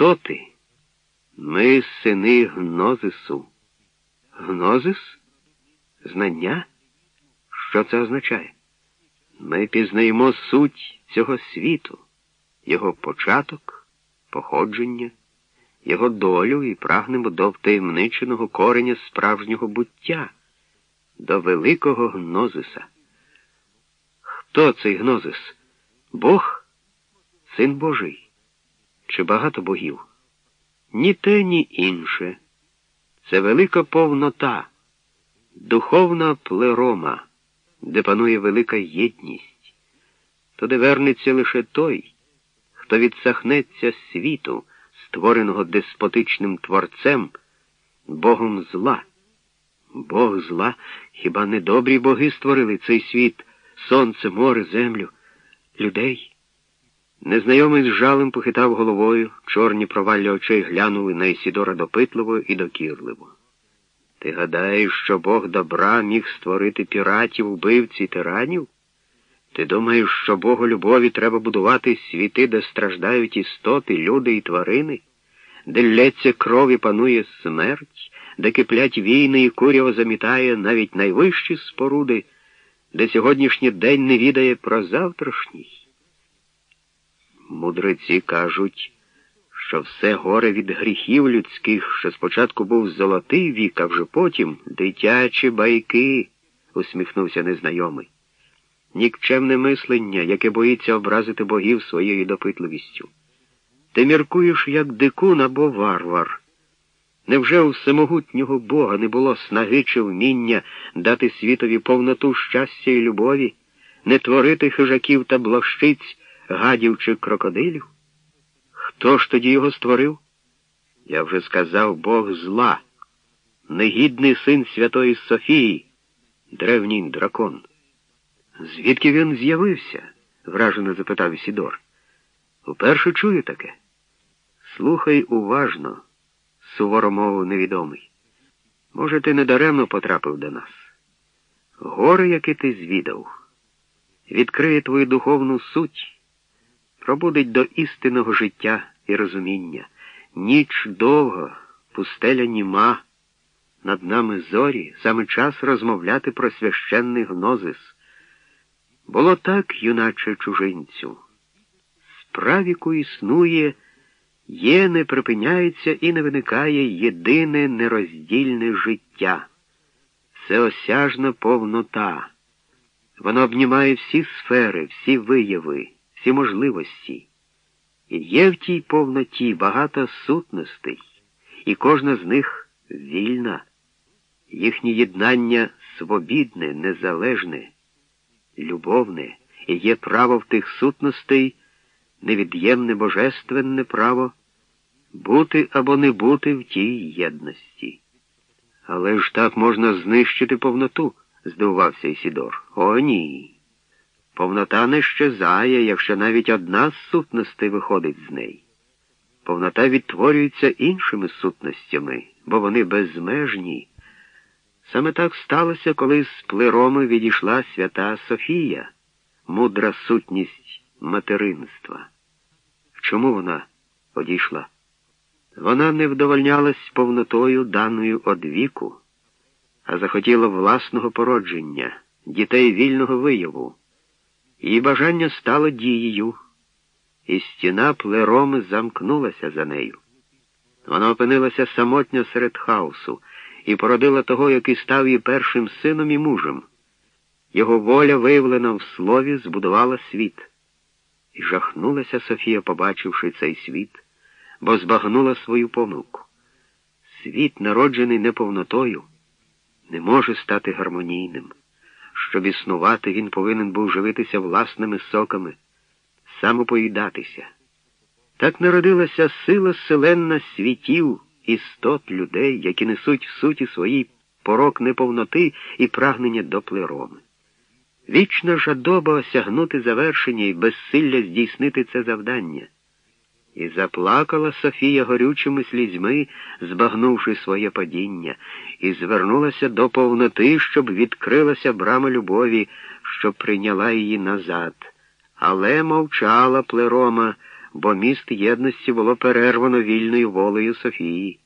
істоти. Ми сини Гнозису. Гнозис? Знання? Що це означає? Ми пізнаємо суть цього світу, його початок, походження, його долю і прагнемо до втаємниченого кореня справжнього буття, до великого гнозиса. Хто цей гнозис? Бог? Син Божий? Чи багато богів? Ні те, ні інше. Це велика повнота, духовна плерома, де панує велика єдність, туди вернеться лише той, хто відсахнеться світу, створеного деспотичним творцем, Богом зла. Бог зла, хіба не добрі боги створили цей світ, сонце, море, землю, людей? Незнайомий з жалем похитав головою, чорні провалля очей глянули на Ісідора допитливо і докірливо. Ти гадаєш, що Бог добра міг створити піратів, убивці, тиранів? Ти думаєш, що Богу любові треба будувати світи, де страждають істоти, люди і тварини, де лється кров і панує смерть, де киплять війни і куряво замітає навіть найвищі споруди, де сьогоднішній день не відає про завтрашній? Мудреці кажуть, що все горе від гріхів людських, що спочатку був золотий вік, а вже потім дитячі байки, усміхнувся незнайомий. Нікчемне мислення, яке боїться образити богів своєю допитливістю. Ти міркуєш, як дикун або варвар. Невже у всемогутнього Бога не було снаги чи вміння дати світові повноту щастя і любові, не творити хижаків та блощиць? Гадів чи крокодилів? Хто ж тоді його створив? Я вже сказав Бог зла, негідний син Святої Софії, древній дракон. Звідки він з'явився? вражено запитав Сідор. Уперше чую таке. Слухай уважно, суворо мовив невідомий. Може, ти недаремно потрапив до нас. Горе, яке ти звідав, відкриє твою духовну суть пробудить до істинного життя і розуміння. Ніч довго, пустеля німа, над нами зорі, саме час розмовляти про священний гнозис. Було так, юначе чужинцю. Справіку існує, є, не припиняється і не виникає єдине нероздільне життя, всеосяжна повнота. Воно обнімає всі сфери, всі вияви всі можливості. І є в тій повноті багато сутностей, і кожна з них вільна, їхнє єднання свобідне, незалежне, любовне, і є право в тих сутностей, невід'ємне божественне право бути або не бути в тій єдності. Але ж так можна знищити повноту, здивувався Ісідор. О, ні. Повнота не щезає, якщо навіть одна з сутностей виходить з неї. Повнота відтворюється іншими сутностями, бо вони безмежні. Саме так сталося, коли з плероми відійшла свята Софія, мудра сутність материнства. Чому вона одійшла? Вона не вдовольнялась повнотою даною од віку, а захотіла власного породження, дітей вільного вияву. Її бажання стало дією, і стіна плероми замкнулася за нею. Вона опинилася самотньо серед хаосу і породила того, який став її першим сином і мужем. Його воля, виявлена в слові, збудувала світ. І жахнулася Софія, побачивши цей світ, бо збагнула свою помилку. Світ, народжений неповнотою, не може стати гармонійним. Щоб існувати, він повинен був живитися власними соками, самопоїдатися. Так народилася сила селенна світів, істот людей, які несуть в суті своїй порок неповноти і прагнення до плероми. Вічна жадоба осягнути завершення і безсилля здійснити це завдання. І заплакала Софія горючими слізьми, збагнувши своє падіння, і звернулася до повноти, щоб відкрилася брама любові, щоб прийняла її назад. Але мовчала плерома, бо міст єдності було перервано вільною волею Софії.